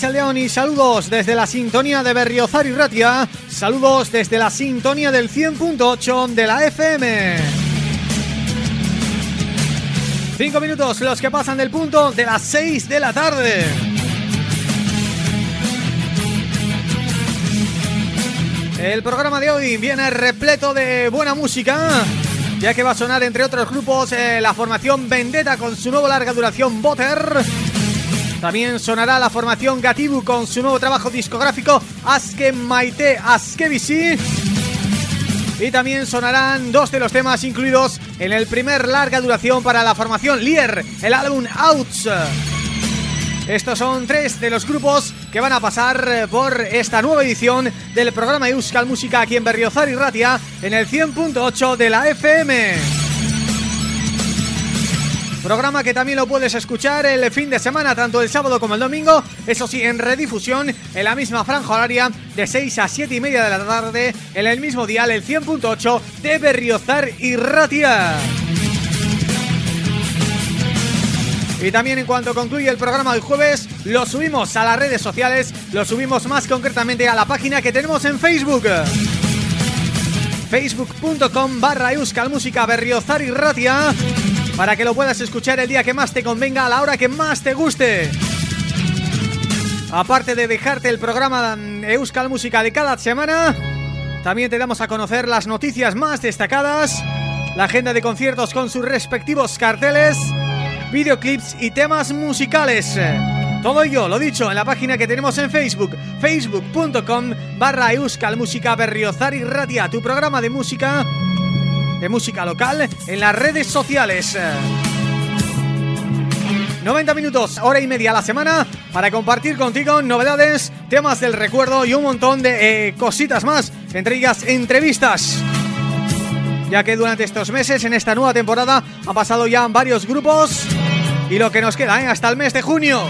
Saludos desde la sintonía de Berriozar y Ratia. Saludos desde la sintonía del 100.8 de la FM Cinco minutos los que pasan del punto de las 6 de la tarde. El programa de hoy viene repleto de buena música ya que va a sonar entre otros grupos eh, la formación Vendetta con su nuevo larga duración Botter también sonará la formación Gatibu con su nuevo trabajo discográfico Aske Maite Askebisi y también sonarán dos de los temas incluidos en el primer larga duración para la formación Lier, el álbum Outs. Estos son tres de los grupos que van a pasar eh, por esta nueva edición del programa Euskal Música aquí en Berriozar y Ratia en el 100.8 de la FM. Programa que también lo puedes escuchar el fin de semana, tanto el sábado como el domingo, eso sí, en redifusión, en la misma franja horaria, de 6 a 7 y media de la tarde, en el mismo dial, el 100.8 de Berriozar y Ratia. Y también en cuanto concluye el programa del jueves, lo subimos a las redes sociales, lo subimos más concretamente a la página que tenemos en Facebook. Facebook.com barra Música Berriozar y Ratia para que lo puedas escuchar el día que más te convenga, a la hora que más te guste. Aparte de dejarte el programa Euskal Música de cada semana, también te damos a conocer las noticias más destacadas, la agenda de conciertos con sus respectivos carteles videoclips y temas musicales. Todo ello, lo dicho, en la página que tenemos en Facebook, facebook.com barra Euskal Música Berriozar y Ratia, tu programa de música, de música local, en las redes sociales. 90 minutos, hora y media a la semana para compartir contigo novedades, temas del recuerdo y un montón de eh, cositas más, entre ellas entrevistas ya que durante estos meses, en esta nueva temporada, han pasado ya varios grupos y lo que nos queda ¿eh? hasta el mes de junio.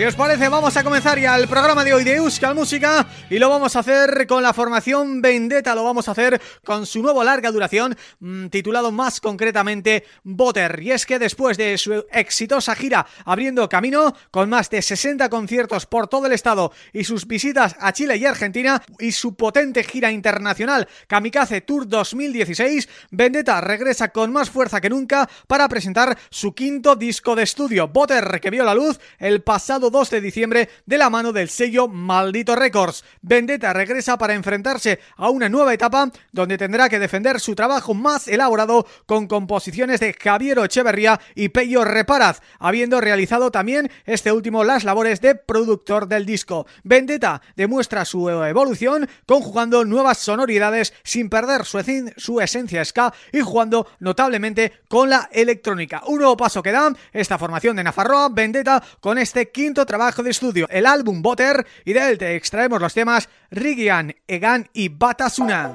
Si os parece, vamos a comenzar ya el programa de hoy de Euskal Música y lo vamos a hacer con la formación Vendetta, lo vamos a hacer con su nuevo larga duración mm, titulado más concretamente Boter. Y es que después de su exitosa gira abriendo camino con más de 60 conciertos por todo el estado y sus visitas a Chile y Argentina y su potente gira internacional Kamikaze Tour 2016, Vendetta regresa con más fuerza que nunca para presentar su quinto disco de estudio, Boter, que vio la luz el pasado 2 de diciembre de la mano del sello Maldito Records. Vendetta regresa para enfrentarse a una nueva etapa donde tendrá que defender su trabajo más elaborado con composiciones de Javier Echeverría y Peyo Reparaz, habiendo realizado también este último las labores de productor del disco. Vendetta demuestra su evolución conjugando nuevas sonoridades sin perder su, esencia ska y jugando notablemente con la electrónica. Un nuevo paso que da esta formación de Nafarroa, Vendetta, con este quinto trabajo de estudio, el álbum Butter, y de él te extraemos los temas Rigian, Egan y Batasuna.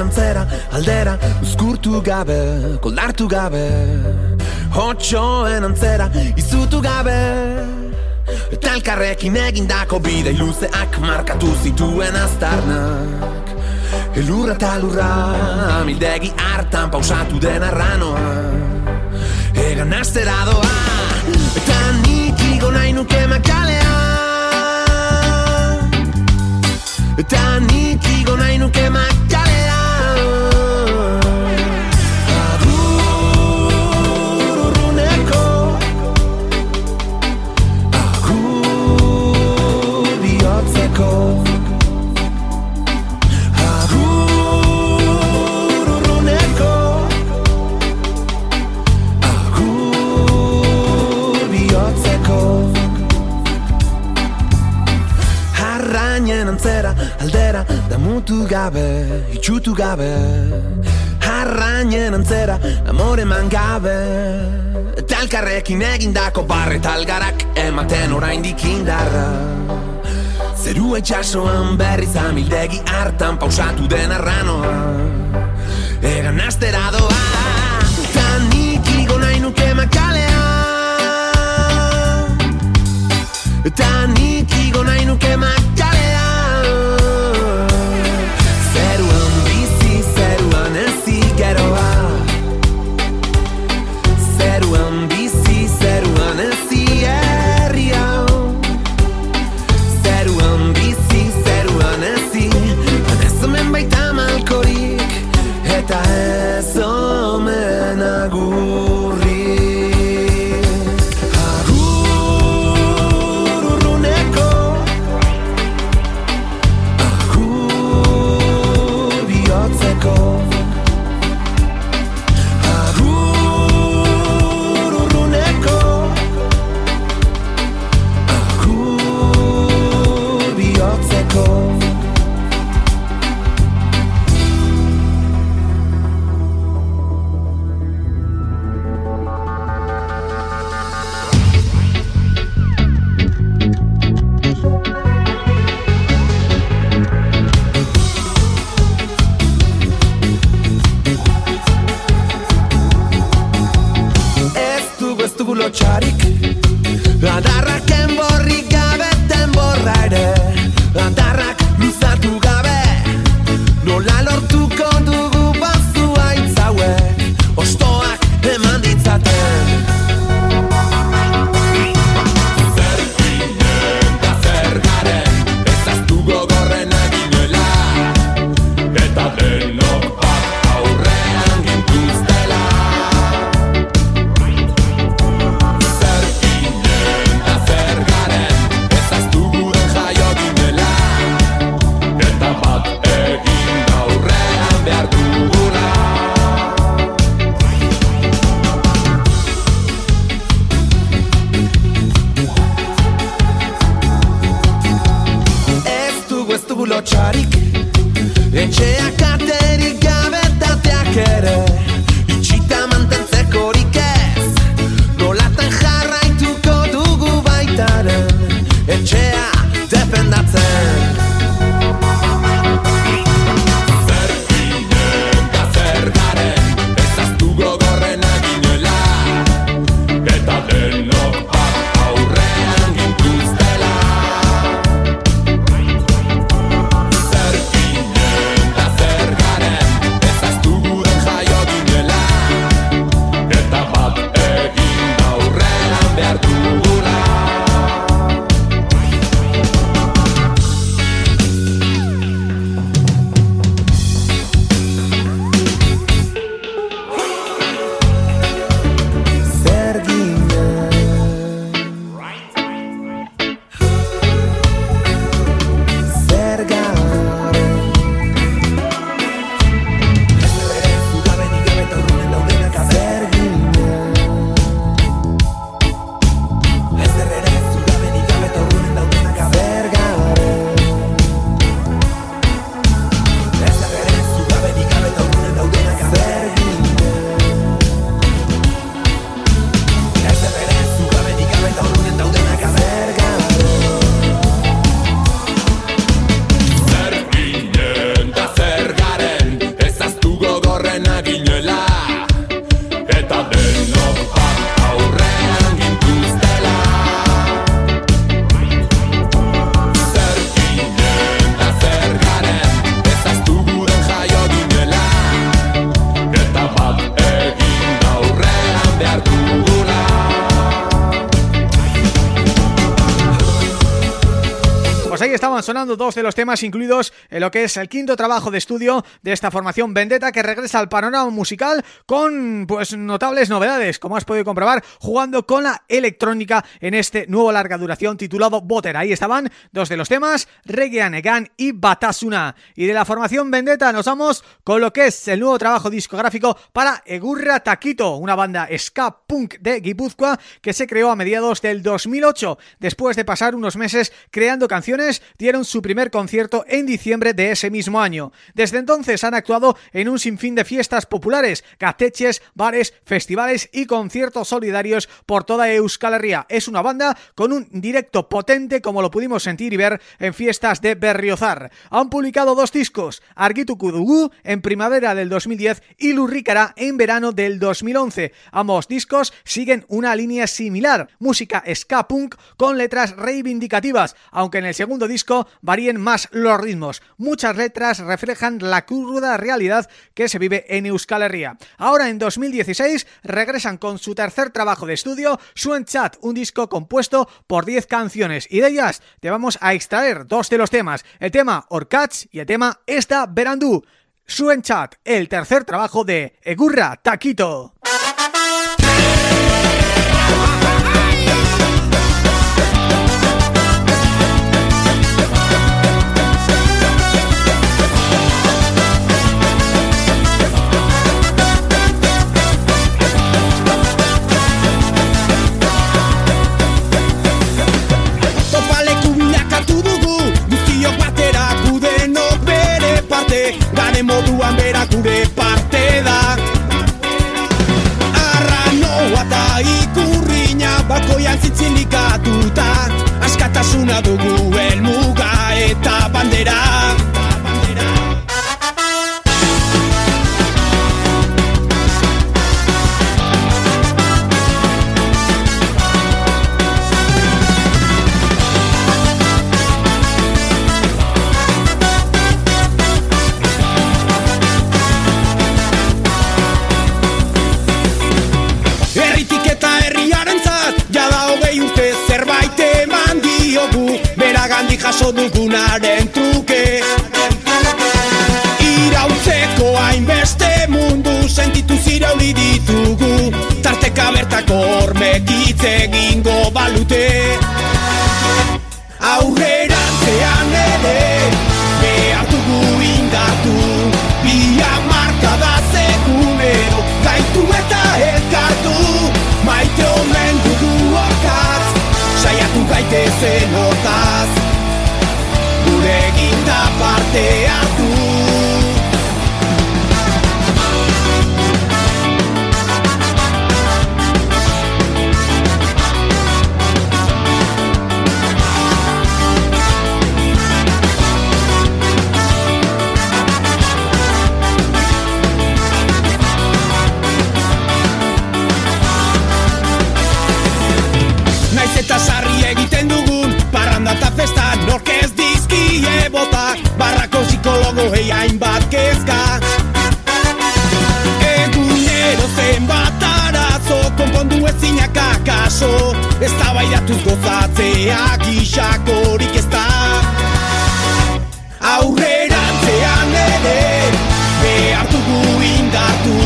Aldera Uzkurtu gabe, koldartu gabe. Hotxoen antzera, izutu gabe. Eta elkarrekin egindako bide luzeak markatu zituen aztarnak Elurra eta lurra, amildegi hartan pausatu den arranoa Egan astera doa, eta nik igo nahi nuke makalea Eta nik igo nahi nuke makalea da mutu gabe itxutu gabe Harrainen antzera amore man gabe. Talkarrekin egindako barre talgarak ematen orain dikindarra Zeru etxasoan berri zamildegi hartan pausatu den arranoa. Egan astera doa Ta nik igo nahi nuke makalea. Ta nik igo nahi nuke makalea dos de los temas incluidos en lo que es el quinto trabajo de estudio de esta formación Vendetta que regresa al panorama musical con pues notables novedades, como has podido comprobar, jugando con la electrónica en este nuevo larga duración titulado Botter. Ahí estaban dos de los temas, Reggae Anegan y Batasuna. Y de la formación Vendetta nos vamos con lo que es el nuevo trabajo discográfico para Egurra Taquito, una banda ska punk de Guipúzcoa que se creó a mediados del 2008, después de pasar unos meses creando canciones, dieron su primer concierto en diciembre de ese mismo año. Desde entonces han actuado en un sinfín de fiestas populares, gateches, bares, festivales y conciertos solidarios por toda Euskal Herria. Es una banda con un directo potente como lo pudimos sentir y ver en fiestas de Berriozar. Han publicado dos discos, Argitu Kudugu en primavera del 2010 y Lurricara en verano del 2011. Ambos discos siguen una línea similar, música ska punk con letras reivindicativas, aunque en el segundo disco varíen más los ritmos. Muchas letras reflejan la cruda realidad que se vive en Euskal Herria. Ahora en 2016 regresan con su tercer trabajo de estudio, Suen Chat, un disco compuesto por 10 canciones y de ellas te vamos a extraer dos de los temas, el tema Orcats y el tema Esta Verandú. Suen Chat, el tercer trabajo de Egurra Taquito. Moduan bera gure parte da. Arranoa eta ikurriña bakoian zitzilikatuta. Askatasuna dugu elmuga eta bandera jaso dugunaren truke Irautzeko hainbeste mundu sentitu zirauri ditugu. Tarteka bertako hormek gingo balute. Aurrerantzean ere baidatuz gozatzea gixakorik ez da. Aurrerantzean ere Behartugu indatu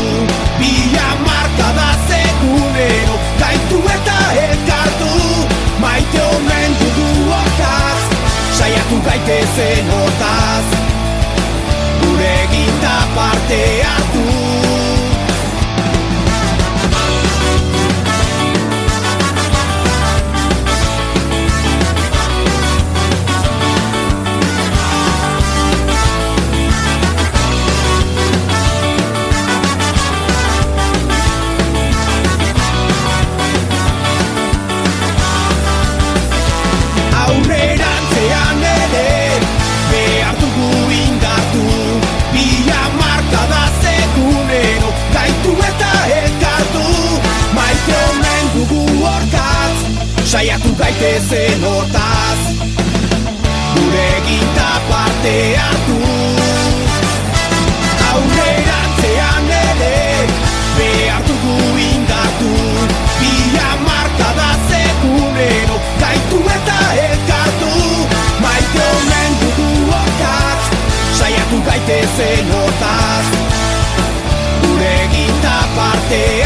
Bila marka da segunero Gaitu eta elkartu. Maite omen dugu okaz Saiatu gaitezen hortaz. Gure ginta parte hartu gaitezen hortaz Gure ginta parte hartu. Aurrerantzean ere behar dugu indartu. Bila marka da zekunero gaitu eta elkartu. Maite honen dugu okatz saiatu gaitezen hortaz Gure ginta parte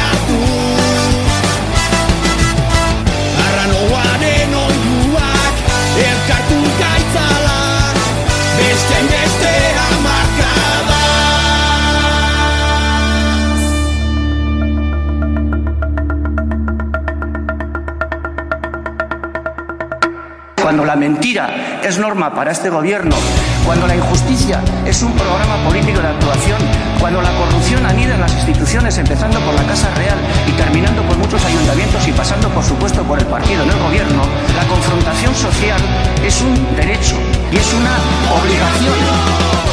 Cuando la mentira es norma para este gobierno cuando la injusticia es un programa político de actuación, cuando la corrupción anida en las instituciones, empezando por la Casa Real y terminando por muchos ayuntamientos y pasando, por supuesto, por el partido en el gobierno, la confrontación social es un derecho y es una obligación.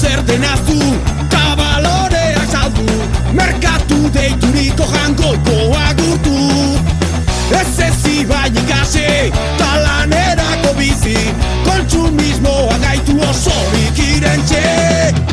Zer denazu Ta baloreak saldu Merkatu deituriko jangoiko agurtu. Ez ez ibai ikase Talanerako bizi Kontsumismoa gaitu oso ikirentxe etxe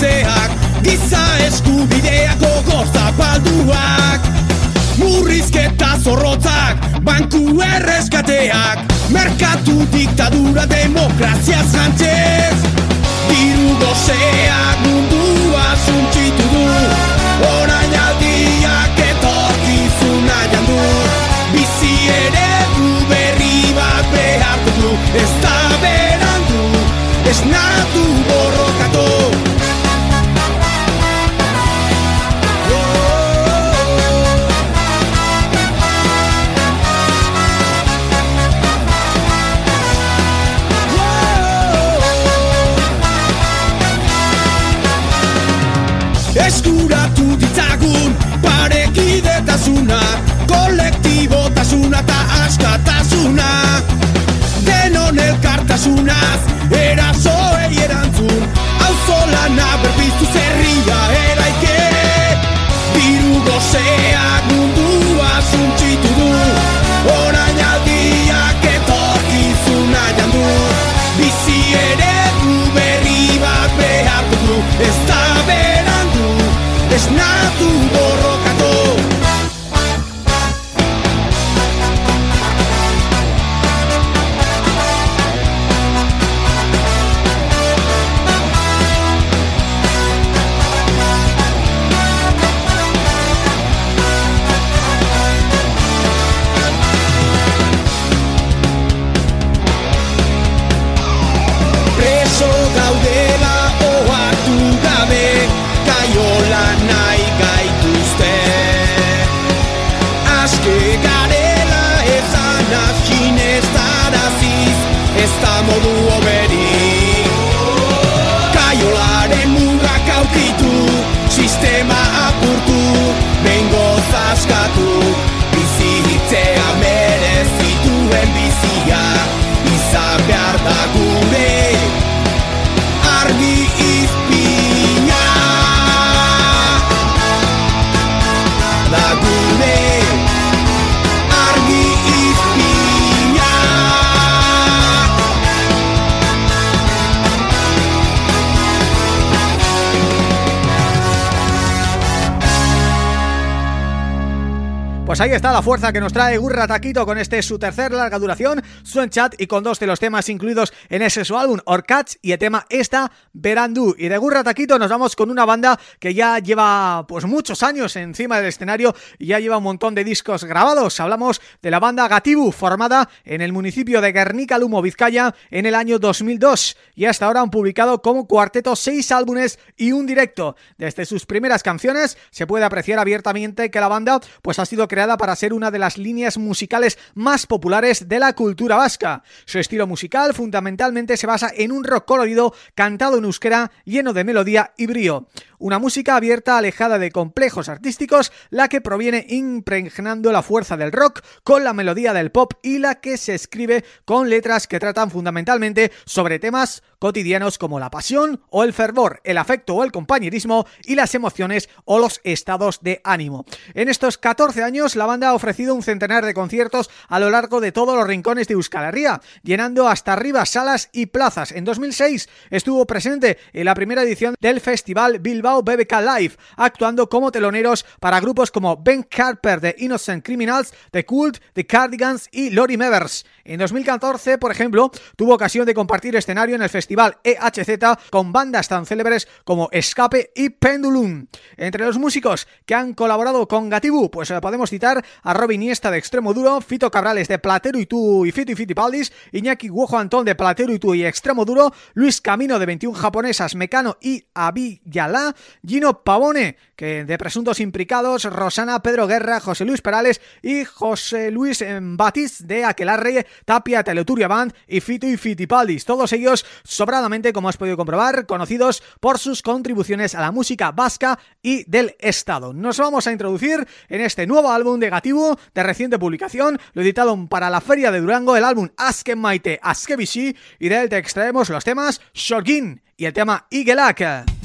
desjabetzeak Giza eskubideak gogor zapalduak. Murrizketa zorrotzak, banku erreskateak. Merkatu diktadura demokrazia zantzez Diru gozeak mundua zuntxitu du. Orain aldiak etorkizuna jandu. Bizi ere du berri bat behartu du. Ez da berandu, ez natu elkartasunaz Erasoei erantzun. Auzolana berbiztu zerria eraike. Diru gozeak mundua zuntxitu du. Orain aldiak etorkizuna jandu. Bizi ere du berri bat behar du. Ez da berandu, ez ahí está la fuerza que nos trae Gurra Taquito con este su tercer larga duración, Suen Chat y con dos de los temas incluidos en ese su álbum, Orcats y el tema Esta Verandú. Y de Gurra Taquito nos vamos con una banda que ya lleva pues muchos años encima del escenario y ya lleva un montón de discos grabados. Hablamos de la banda Gatibu, formada en el municipio de Guernica Lumo, Vizcaya, en el año 2002 y hasta ahora han publicado como cuarteto seis álbumes y un directo. Desde sus primeras canciones se puede apreciar abiertamente que la banda pues ha sido creada para ser una de las líneas musicales más populares de la cultura Su estilo musical fundamentalmente se basa en un rock colorido cantado en euskera lleno de melodía y brío. Una música abierta alejada de complejos artísticos, la que proviene impregnando la fuerza del rock con la melodía del pop y la que se escribe con letras que tratan fundamentalmente sobre temas cotidianos como la pasión o el fervor, el afecto o el compañerismo y las emociones o los estados de ánimo. En estos 14 años la banda ha ofrecido un centenar de conciertos a lo largo de todos los rincones de Euskal Herria, llenando hasta arriba salas y plazas. En 2006 estuvo presente en la primera edición del festival Bilbao BBK Live, actuando como teloneros para grupos como Ben Carper de Innocent Criminals, The Cult, The Cardigans y Lori Mevers. En 2014, por ejemplo, tuvo ocasión de compartir escenario en el festival EHZ con bandas tan célebres como Escape y Pendulum. Entre los músicos que han colaborado con Gatibu, pues eh, podemos citar a Robin Iniesta de Extremo Duro, Fito Cabrales de Platero y Tú y Fito y Fitipaldis, Iñaki Guojo Antón de Platero y Tú y Extremo Duro, Luis Camino de 21 japonesas, Mecano y Yala, Gino Pavone, que de presuntos implicados, Rosana, Pedro Guerra, José Luis Perales y José Luis Batis de Aquelarre, Tapia, Teleturia Band y Fito y Fitipaldis. Todos ellos sobradamente, como has podido comprobar, conocidos por sus contribuciones a la música vasca y del Estado. Nos vamos a introducir en este nuevo álbum negativo de reciente publicación, lo editado para la Feria de Durango, el álbum Aske Maite y de él te extraemos los temas Shorgin y el tema Igelak.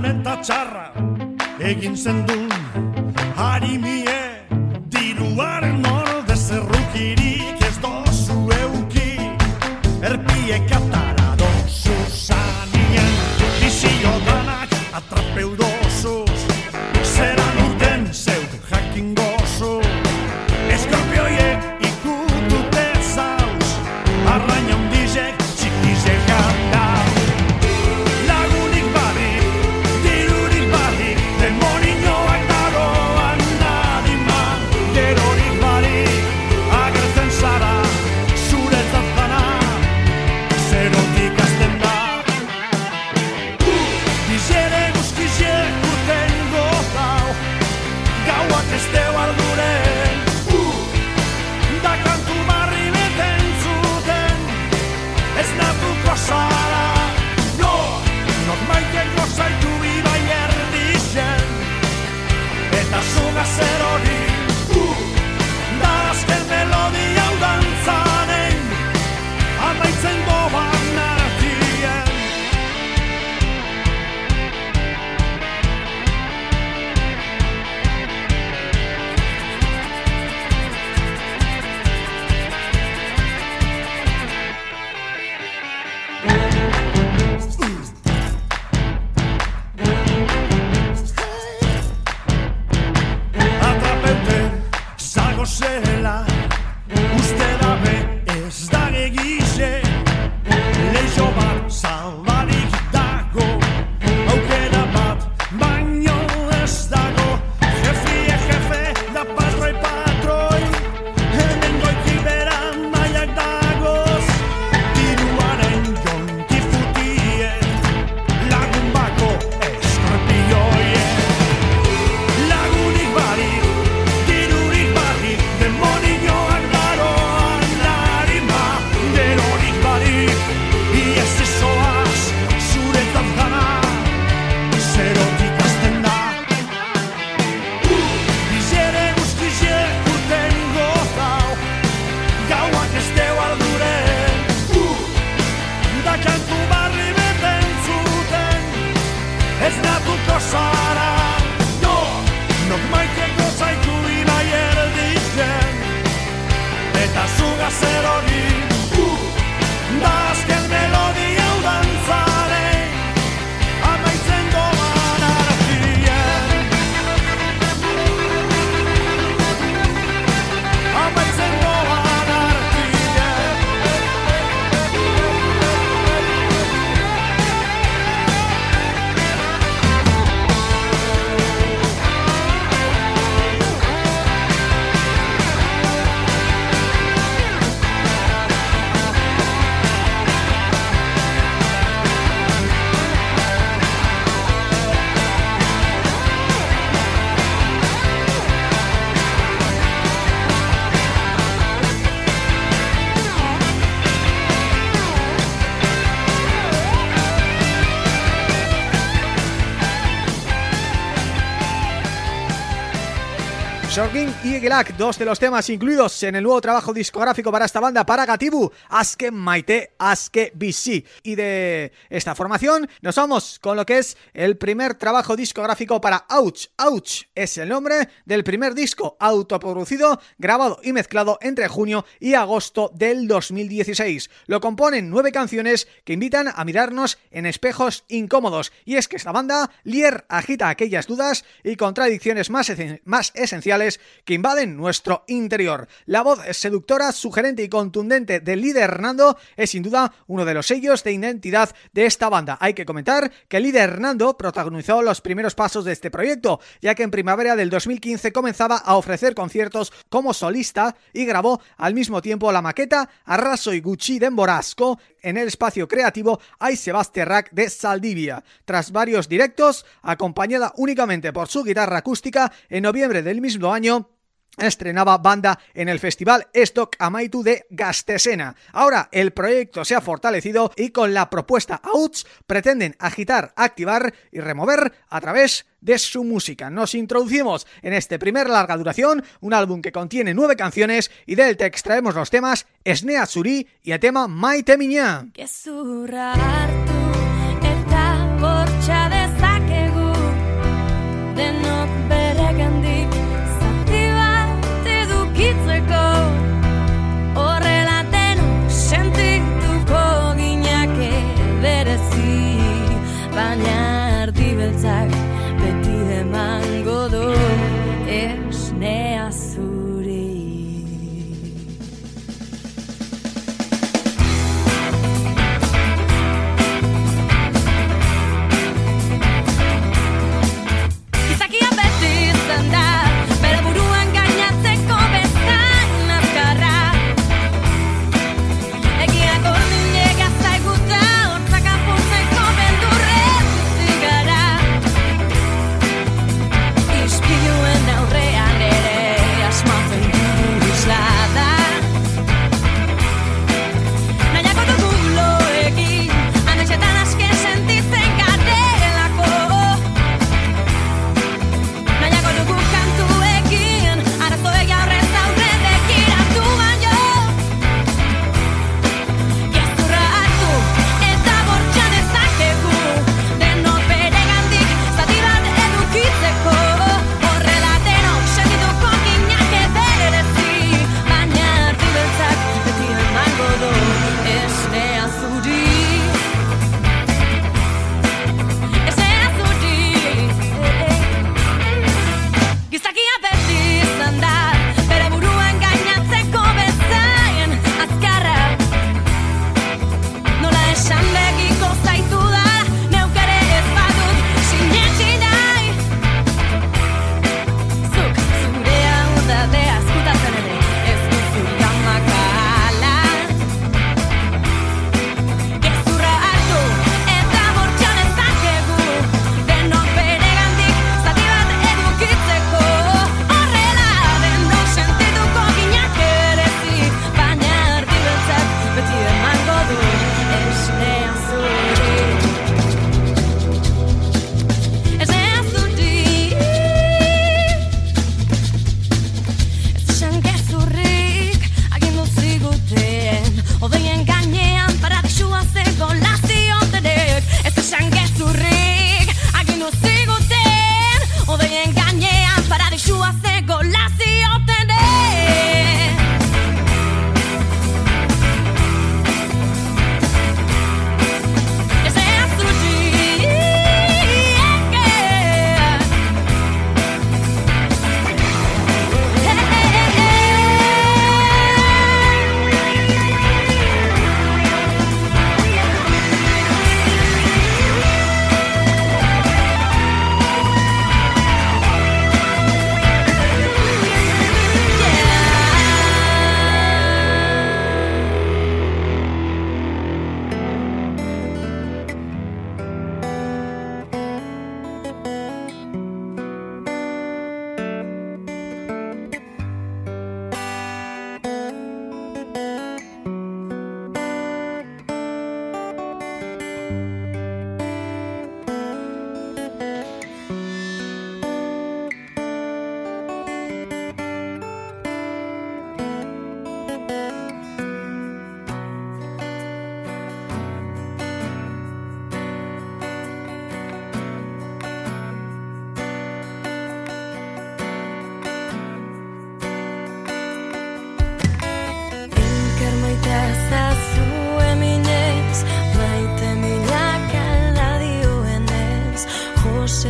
zen eta txarra egin zen du Sorgin y Egelak, dos de los temas incluidos en el nuevo trabajo discográfico para esta banda para Gatibu, Aske Maite, Aske BC. Y de esta formación nos vamos con lo que es el primer trabajo discográfico para Ouch. Ouch es el nombre del primer disco autoproducido, grabado y mezclado entre junio y agosto del 2016. Lo componen nueve canciones que invitan a mirarnos en espejos incómodos. Y es que esta banda, Lier, agita aquellas dudas y contradicciones más esenciales que invaden nuestro interior. La voz seductora, sugerente y contundente del líder Hernando es sin duda uno de los sellos de identidad de esta banda. Hay que comentar que el líder Hernando protagonizó los primeros pasos de este proyecto, ya que en primavera del 2015 comenzaba a ofrecer conciertos como solista y grabó al mismo tiempo la maqueta Arraso y Gucci de Morasco en el espacio creativo Ay Sebastiarrac de Saldivia. Tras varios directos, acompañada únicamente por su guitarra acústica, en noviembre del mismo año estrenaba banda en el festival Stock Amaitu de Gastesena. Ahora el proyecto se ha fortalecido y con la propuesta Outs pretenden agitar, activar y remover a través de su música. Nos introducimos en este primer larga duración, un álbum que contiene nueve canciones y del que extraemos los temas Esnea Zuri y el tema Maite Miña.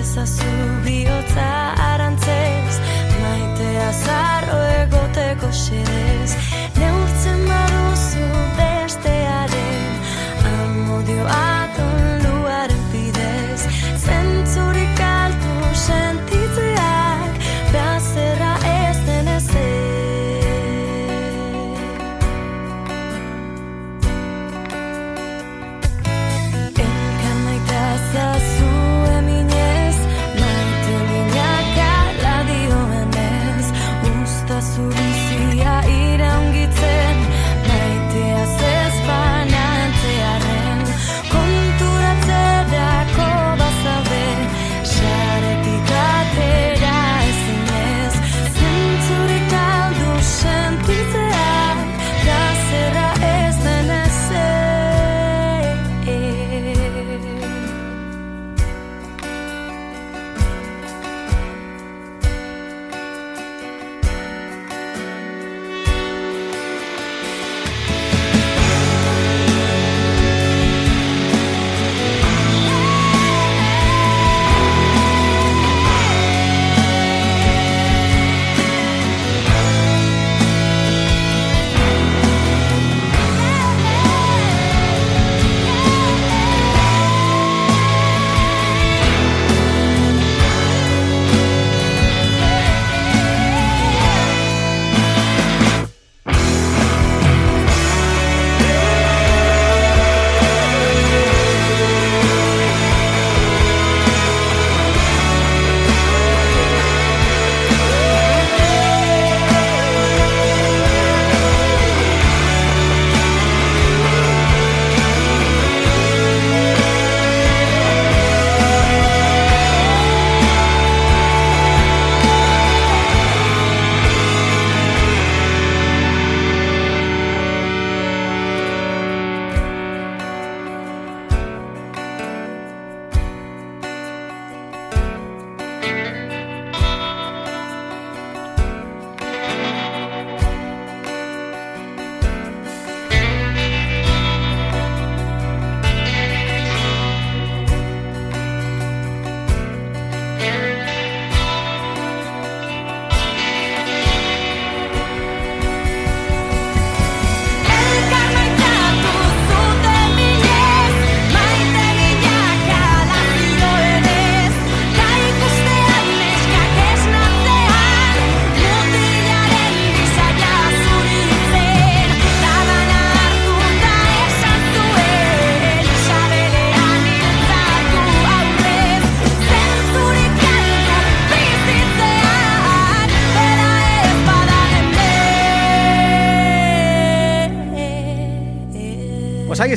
ez ezazu bihotza.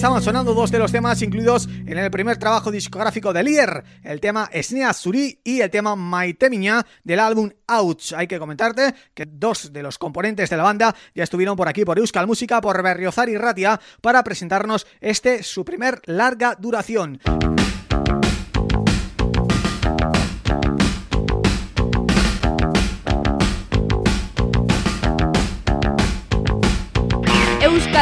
Estaban sonando dos de los temas incluidos en el primer trabajo discográfico de Lier, el tema Snea Suri y el tema Maite Miña del álbum Ouch. Hay que comentarte que dos de los componentes de la banda ya estuvieron por aquí por Euskal Música, por Berriozar y Ratia para presentarnos este su primer larga duración.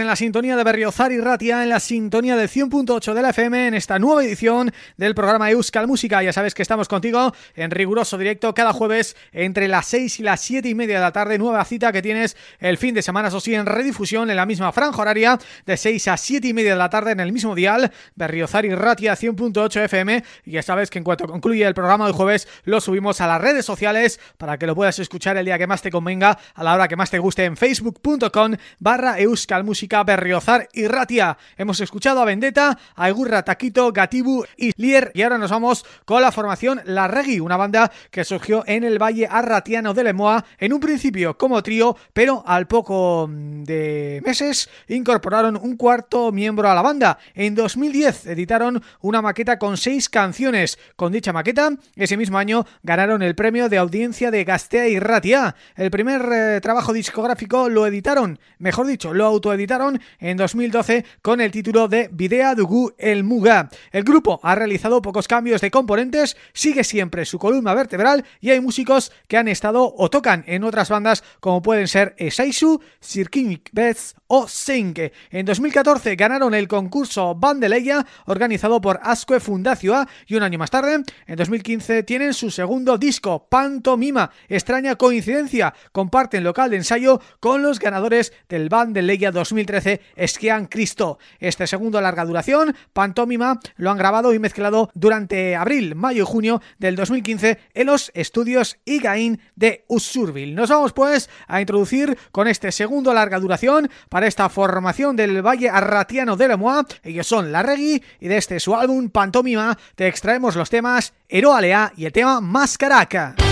En la sintonía de Berriozar y Ratia, en la sintonía del 100.8 de la FM, en esta nueva edición del programa Euskal Música. Ya sabes que estamos contigo en riguroso directo cada jueves entre las 6 y las 7 y media de la tarde. Nueva cita que tienes el fin de semana, eso sí, en redifusión en la misma franja horaria de 6 a 7 y media de la tarde en el mismo dial, Berriozar y Ratia 100.8 FM. Y ya sabes que en cuanto concluye el programa del jueves, lo subimos a las redes sociales para que lo puedas escuchar el día que más te convenga, a la hora que más te guste en facebook.com barra Euskal Música música Berriozar y Ratia. Hemos escuchado a Vendetta, a Egurra, Taquito, Gatibu y Lier y ahora nos vamos con la formación La Reggae, una banda que surgió en el Valle Arratiano de Lemoa en un principio como trío, pero al poco mm, de meses incorporaron un cuarto miembro a la banda. En 2010 editaron una maqueta con seis canciones. Con dicha maqueta, ese mismo año ganaron el premio de audiencia de Gastea y Ratia. El primer eh, trabajo discográfico lo editaron, mejor dicho, lo autoeditaron en 2012 con el título de Videa Dugu El Muga. El grupo ha realizado pocos cambios de componentes, sigue siempre su columna vertebral y hay músicos que han estado o tocan en otras bandas como pueden ser Esaisu, Sirkimik Bets o Sink. En 2014 ganaron el concurso Bandeleia organizado por Asque Fundacio y un año más tarde, en 2015, tienen su segundo disco, Pantomima. Extraña coincidencia, comparten local de ensayo con los ganadores del Bandeleia 2013 Esquian Cristo. Este segundo larga duración, Pantomima, lo han grabado y mezclado durante abril, mayo y junio del 2015 en los estudios Igain de Usurbil. Nos vamos pues a introducir con este segundo larga duración para esta formación del Valle Arratiano de Lemoa. Ellos son La Reggae y de este su álbum Pantomima te extraemos los temas Eroalea y el tema Mascaraca.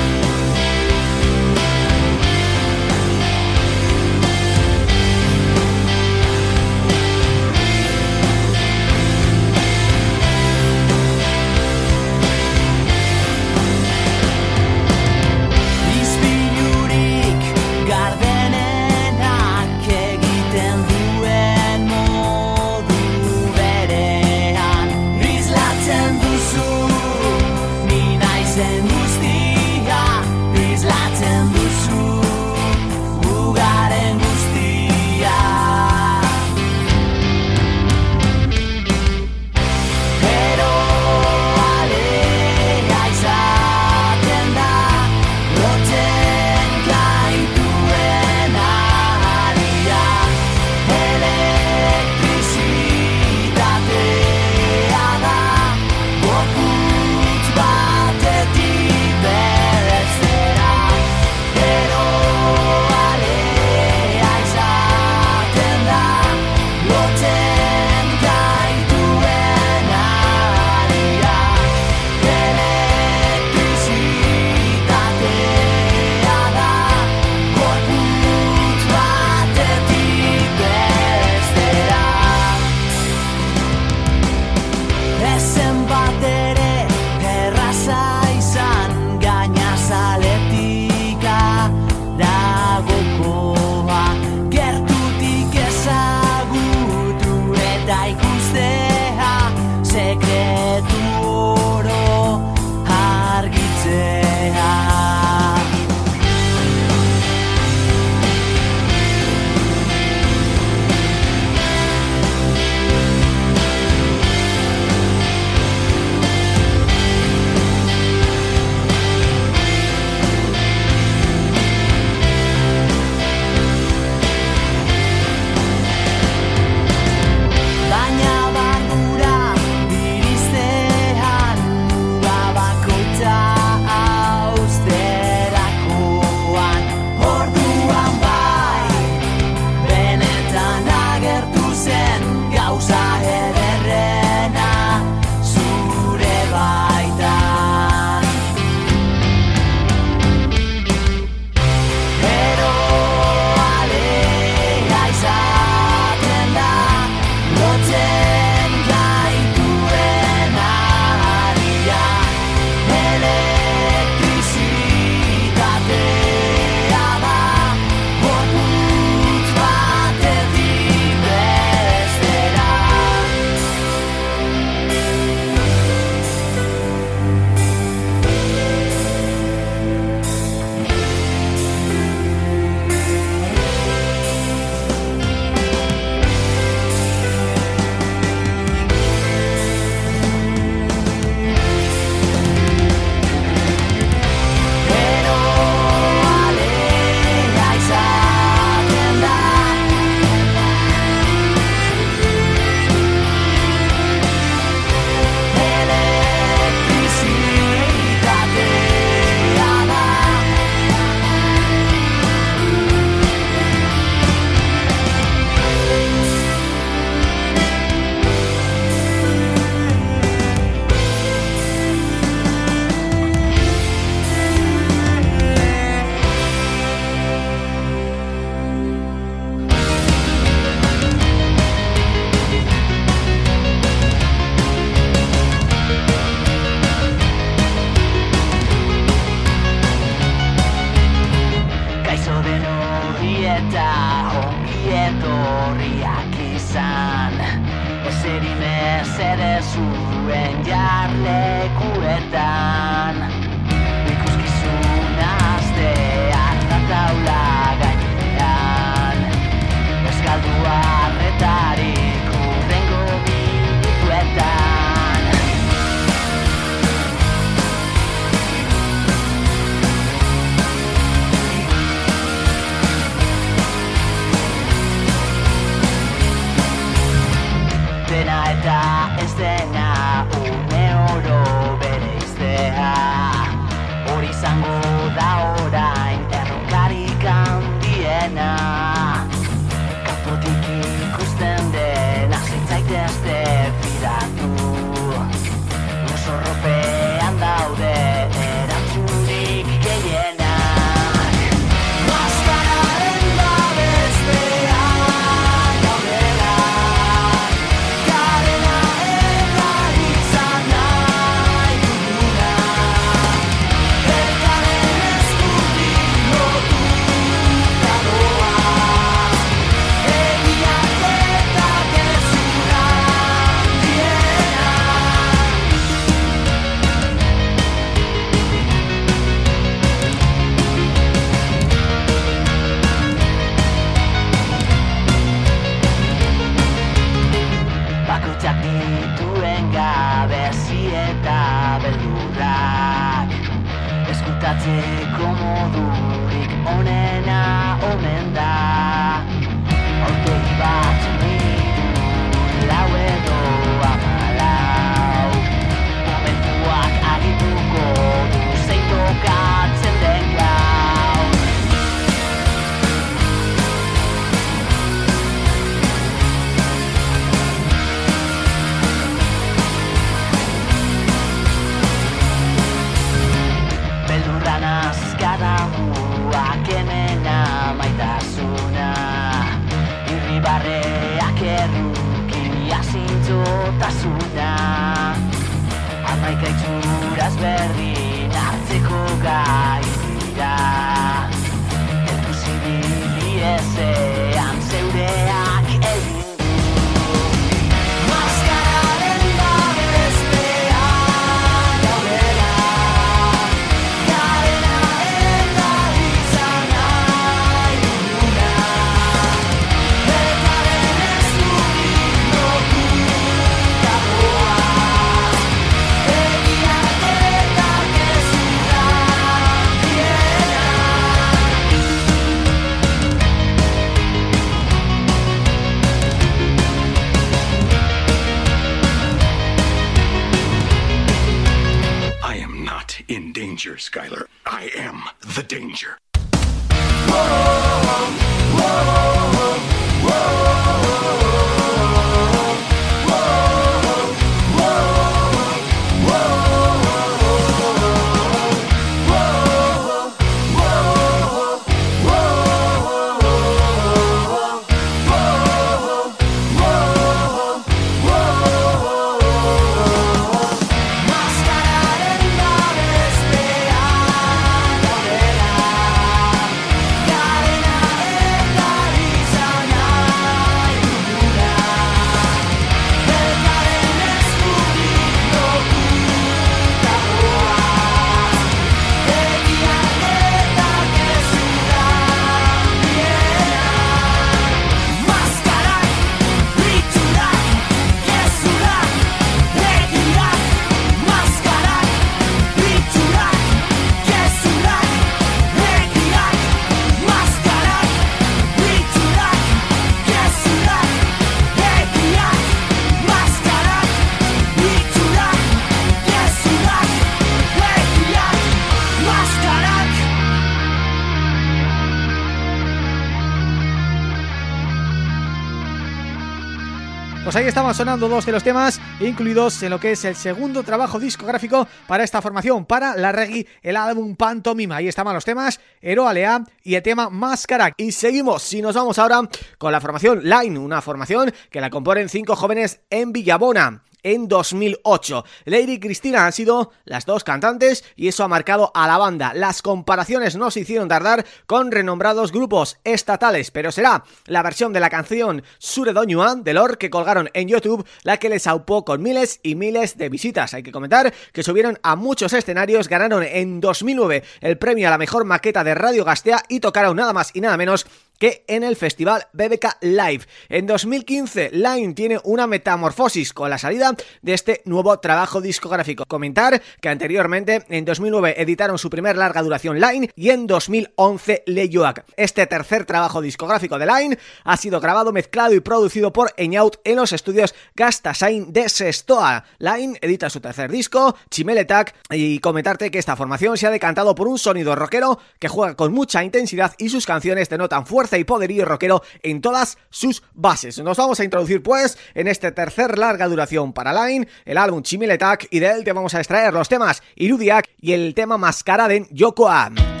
sonando dos de los temas incluidos en lo que es el segundo trabajo discográfico para esta formación, para la reggae, el álbum Pantomima. Ahí estaban los temas Eroalea y el tema Máscara. Y seguimos, y nos vamos ahora con la formación Line, una formación que la componen cinco jóvenes en Villabona en 2008. Lady Cristina han sido las dos cantantes y eso ha marcado a la banda. Las comparaciones no se hicieron tardar con renombrados grupos estatales, pero será la versión de la canción Sure Doñuan de Lord que colgaron en YouTube la que les aupó con miles y miles de visitas. Hay que comentar que subieron a muchos escenarios, ganaron en 2009 el premio a la mejor maqueta de Radio Gastea y tocaron nada más y nada menos que en el festival BBK Live. En 2015, Line tiene una metamorfosis con la salida de este nuevo trabajo discográfico. Comentar que anteriormente, en 2009, editaron su primer larga duración Line y en 2011 Leyoac. Este tercer trabajo discográfico de Line ha sido grabado, mezclado y producido por Eñaut en los estudios Gastasain de Sestoa. Line edita su tercer disco, Chimeletak, y comentarte que esta formación se ha decantado por un sonido rockero que juega con mucha intensidad y sus canciones denotan fuerza y poderío rockero en todas sus bases. Nos vamos a introducir pues en este tercer larga duración para Line, el álbum Chimiletak y de él te vamos a extraer los temas Irudiak y el tema Yokoam. Mascaraden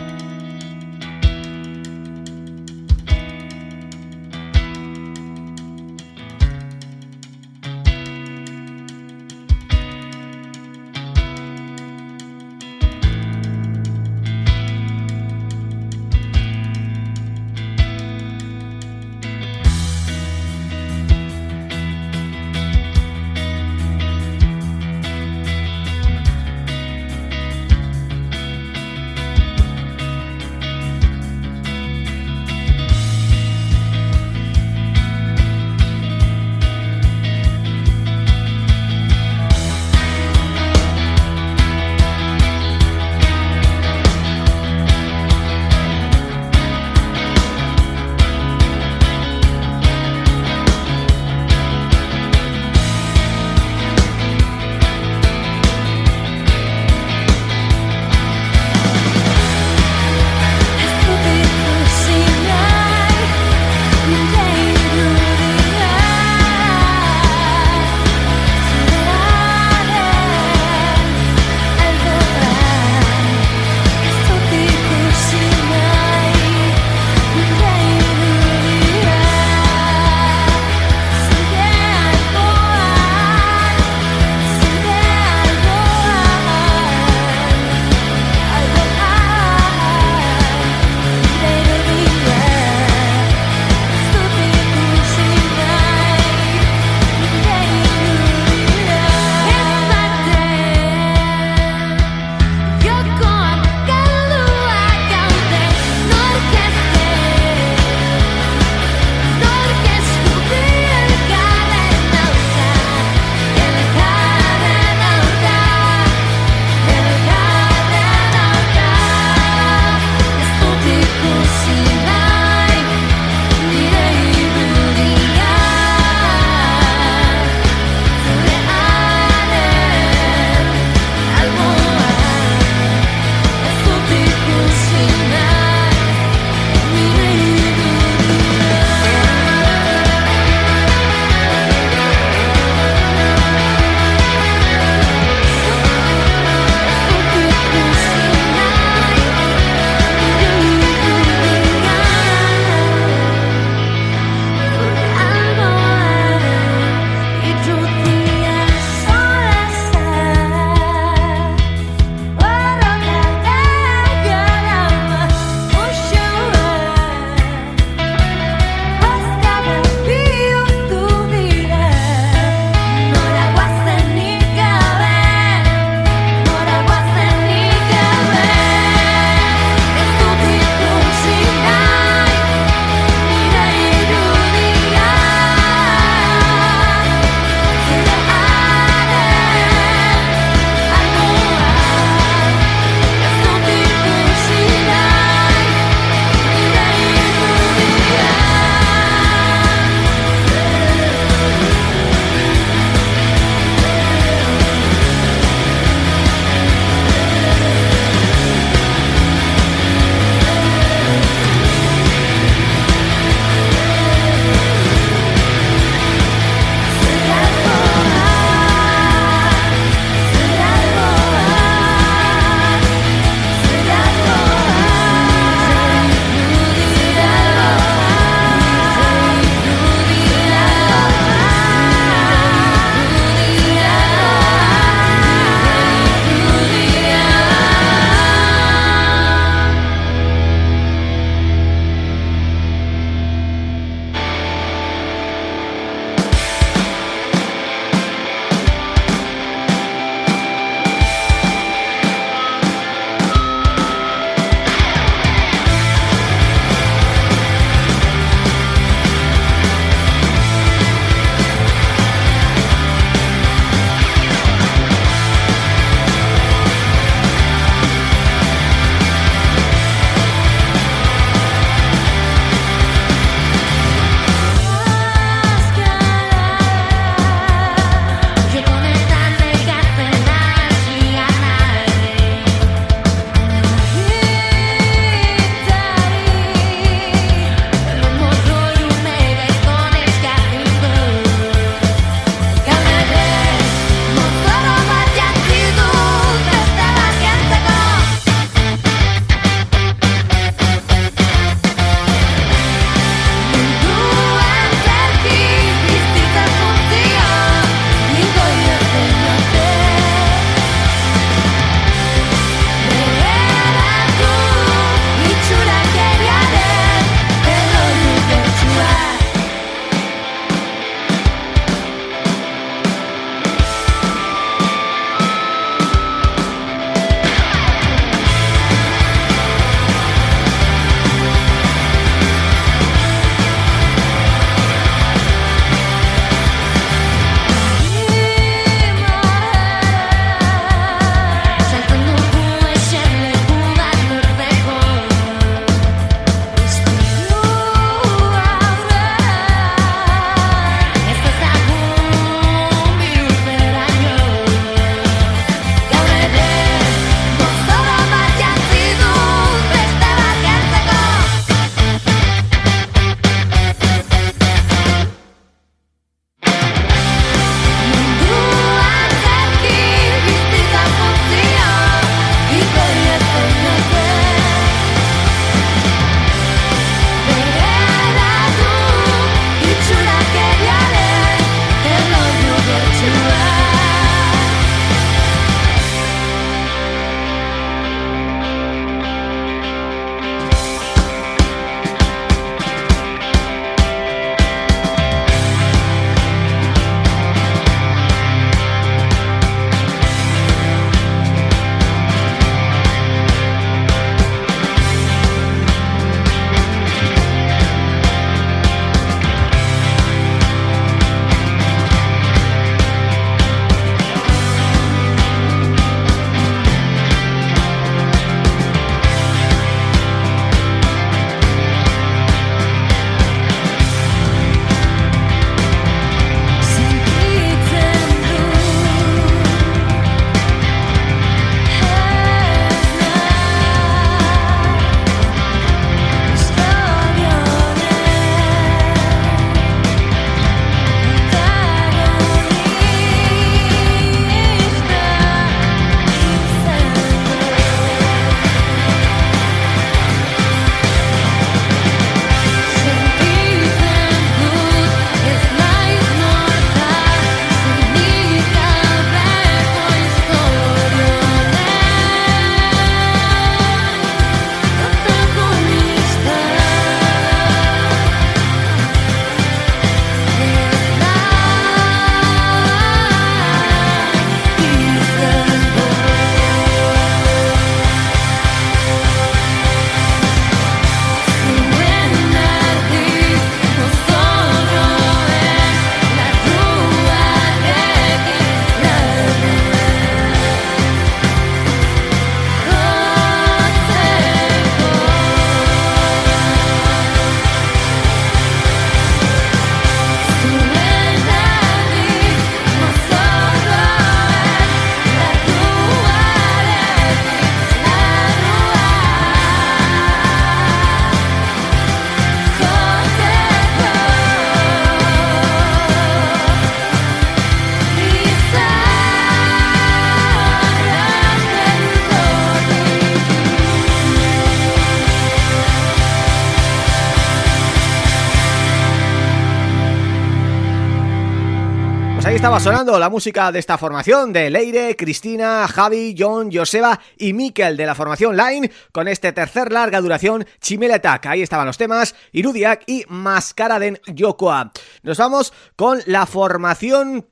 sonando la música de esta formación de Leire, Cristina, Javi, John, Joseba y Mikel de la formación Line con este tercer larga duración Chimel Attack. Ahí estaban los temas Irudiak y Mascaraden Yokoa. Nos vamos con la formación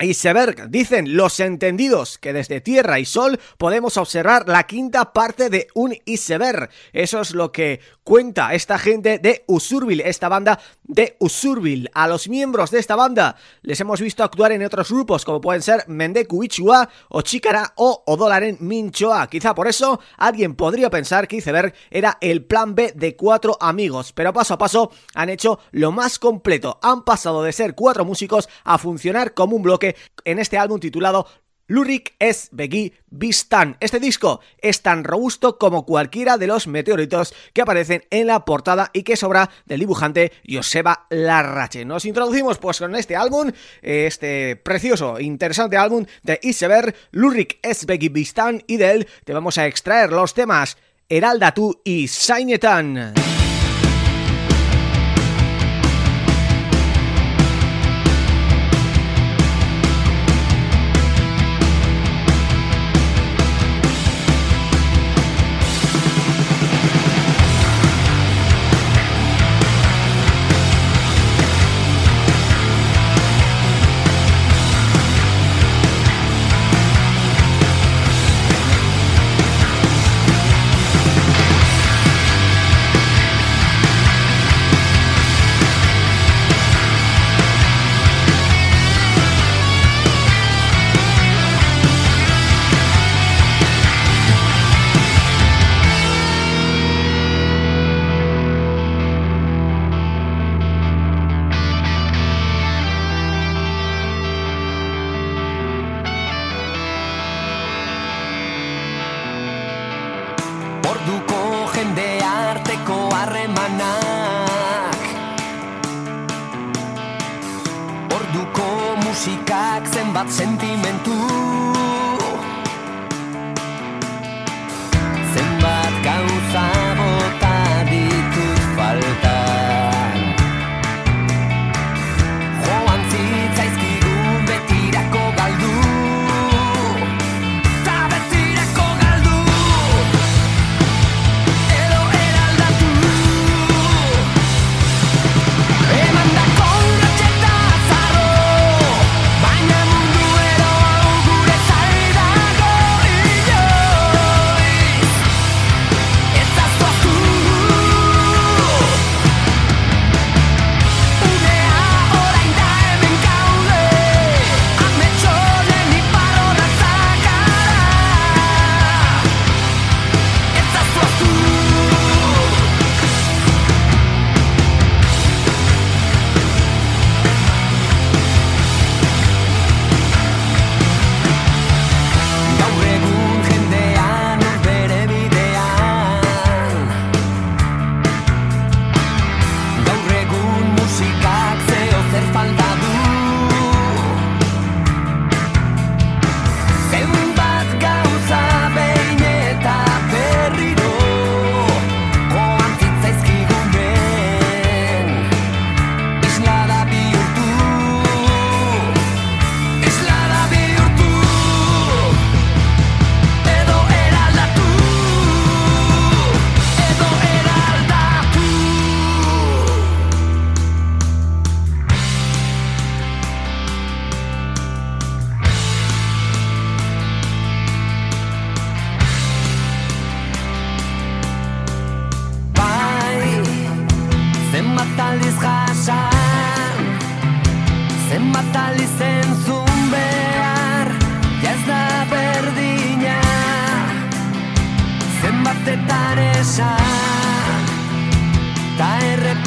Iceberg, dicen los entendidos que desde Tierra y Sol podemos observar la quinta parte de un iceberg. Eso es lo que cuenta esta gente de Usurbil, esta banda de Usurbil. A los miembros de esta banda les hemos visto actuar en otros grupos como pueden ser Mendeku Ichua o Chikara o Odolaren Minchoa. Quizá por eso alguien podría pensar que Iceberg era el plan B de cuatro amigos, pero paso a paso han hecho lo más completo. Han pasado de ser cuatro músicos a funcionar como un bloque en este álbum titulado Lurik es Begui Bistan. Este disco es tan robusto como cualquiera de los meteoritos que aparecen en la portada y que sobra del dibujante Joseba Larrache. Nos introducimos pues con este álbum, este precioso, interesante álbum de Iceberg, Lurik es Begui Bistan y de él te vamos a extraer los temas Heralda tú y Sainetan.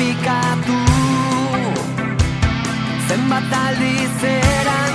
Errepikatu Zenbat aldiz erantzun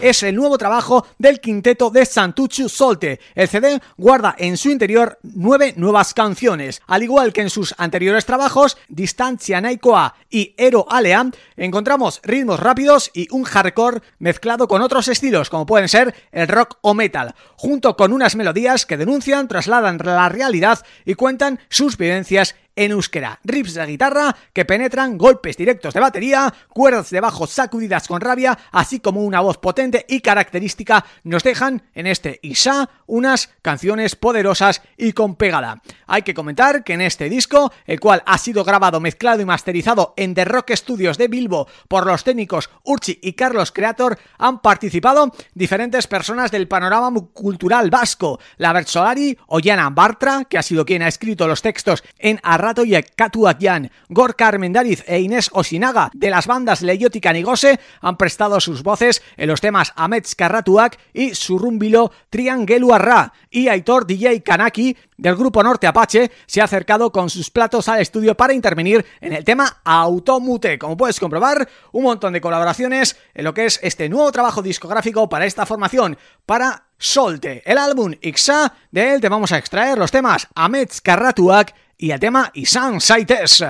es el nuevo trabajo del quinteto de Santuchu Solte. El CD guarda en su interior nueve nuevas canciones. Al igual que en sus anteriores trabajos, Distancia Naikoa y Ero Alea, encontramos ritmos rápidos y un hardcore mezclado con otros estilos, como pueden ser el rock o metal, junto con unas melodías que denuncian, trasladan la realidad y cuentan sus vivencias en euskera. Riffs de guitarra que penetran, golpes directos de batería, cuerdas de bajo sacudidas con rabia, así como una voz potente y característica nos dejan en este Isa unas canciones poderosas y con pegada. Hay que comentar que en este disco, el cual ha sido grabado, mezclado y masterizado en The Rock Studios de Bilbo por los técnicos Urchi y Carlos Creator, han participado diferentes personas del panorama cultural vasco. La Solari, Ollana Bartra, que ha sido quien ha escrito los textos en Arrato y Katuakian, Gorka Armendariz e Inés Osinaga de las bandas Leiotica Nigose han prestado sus voces en los temas Amets Karratuak y Surrumbilo Triangeluarra y Aitor DJ Kanaki del grupo Norte Apache se ha acercado con sus platos al estudio para intervenir en el tema Automute. Como puedes comprobar, un montón de colaboraciones en lo que es este nuevo trabajo discográfico para esta formación, para Solte. El álbum Ixa, de él te vamos a extraer los temas Amets Karratuak y el tema Isan Saites.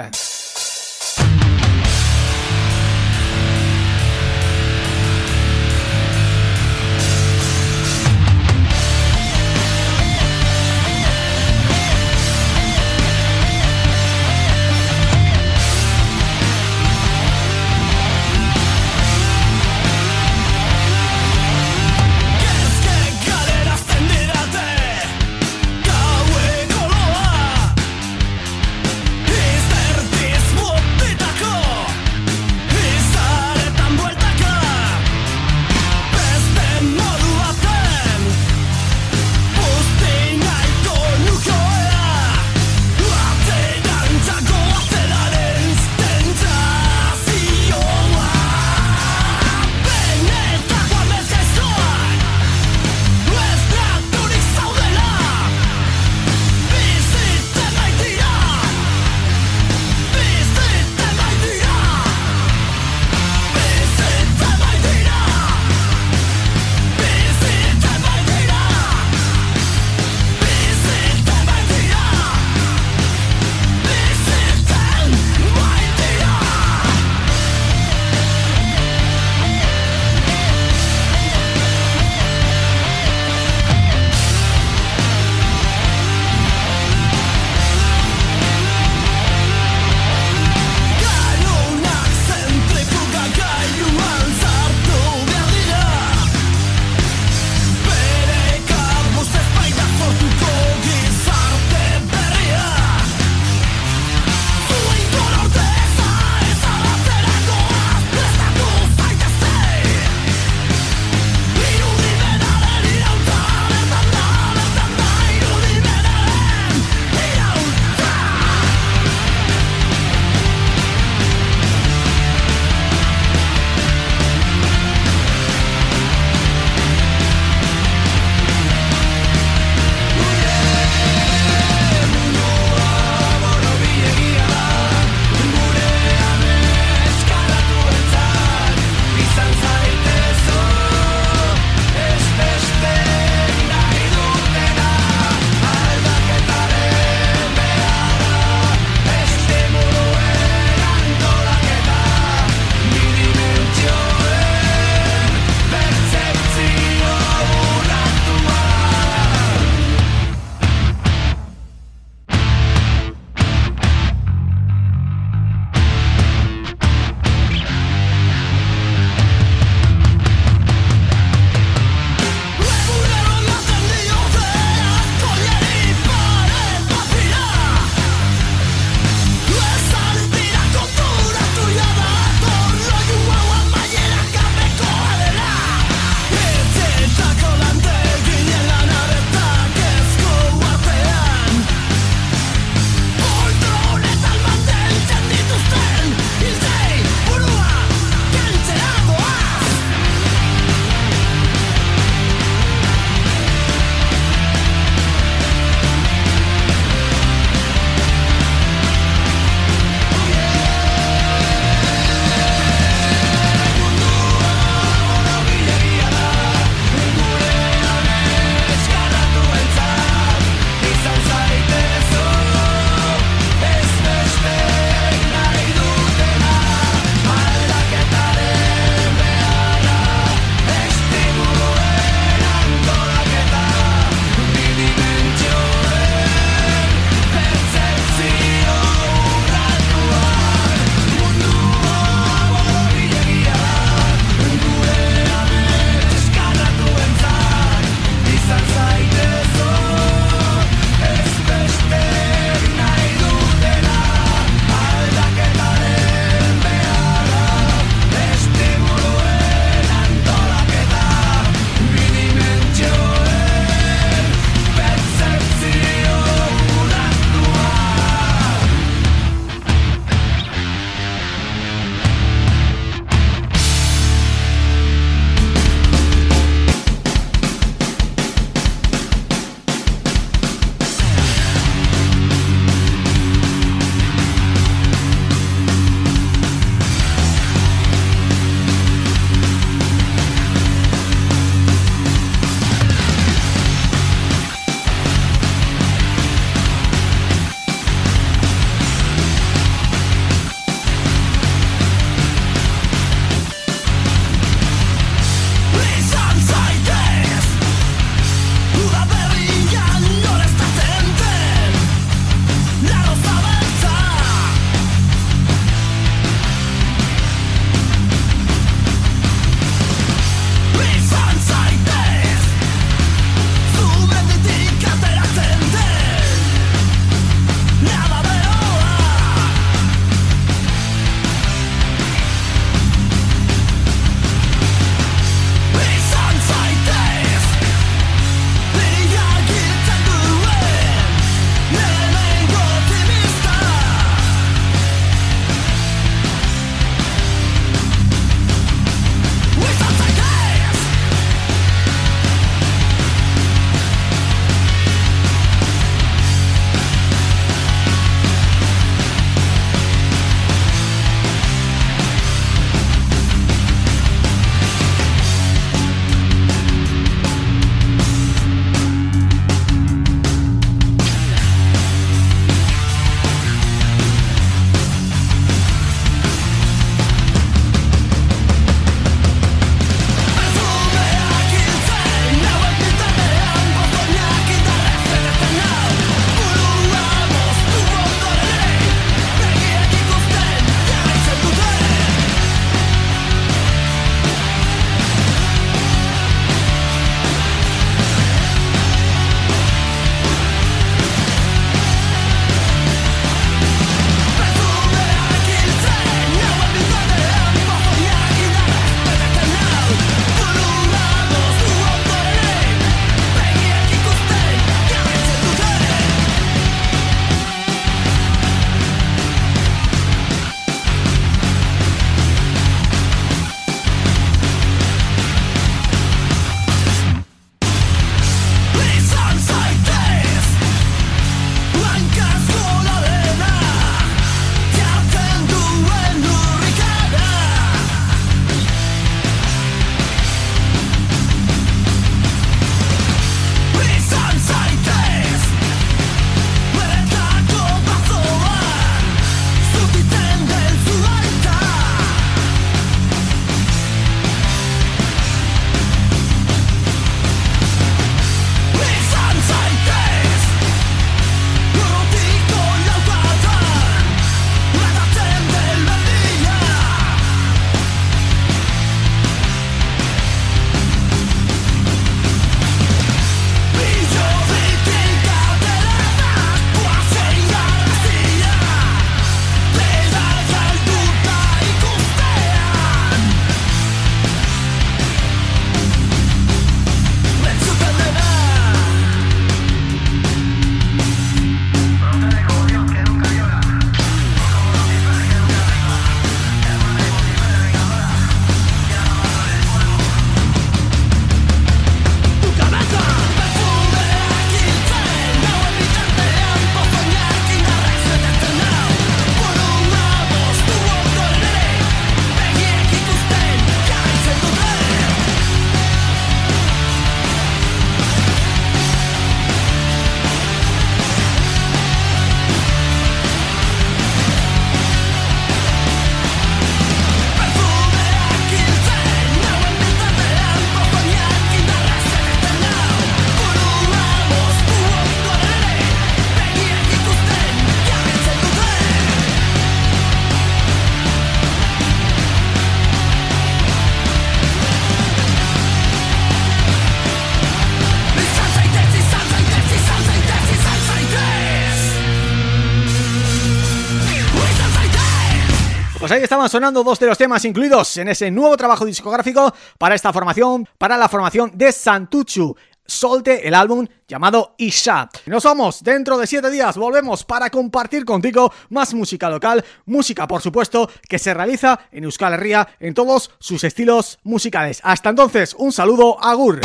Pues ahí estaban sonando dos de los temas incluidos en ese nuevo trabajo discográfico para esta formación, para la formación de Santuchu. Solte el álbum llamado Isha. Nos vamos, dentro de siete días volvemos para compartir contigo más música local, música por supuesto que se realiza en Euskal Herria en todos sus estilos musicales. Hasta entonces, un saludo, Agur.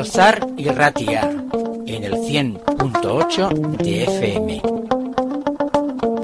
Berriozar y Ratia en el 100.8 de FM.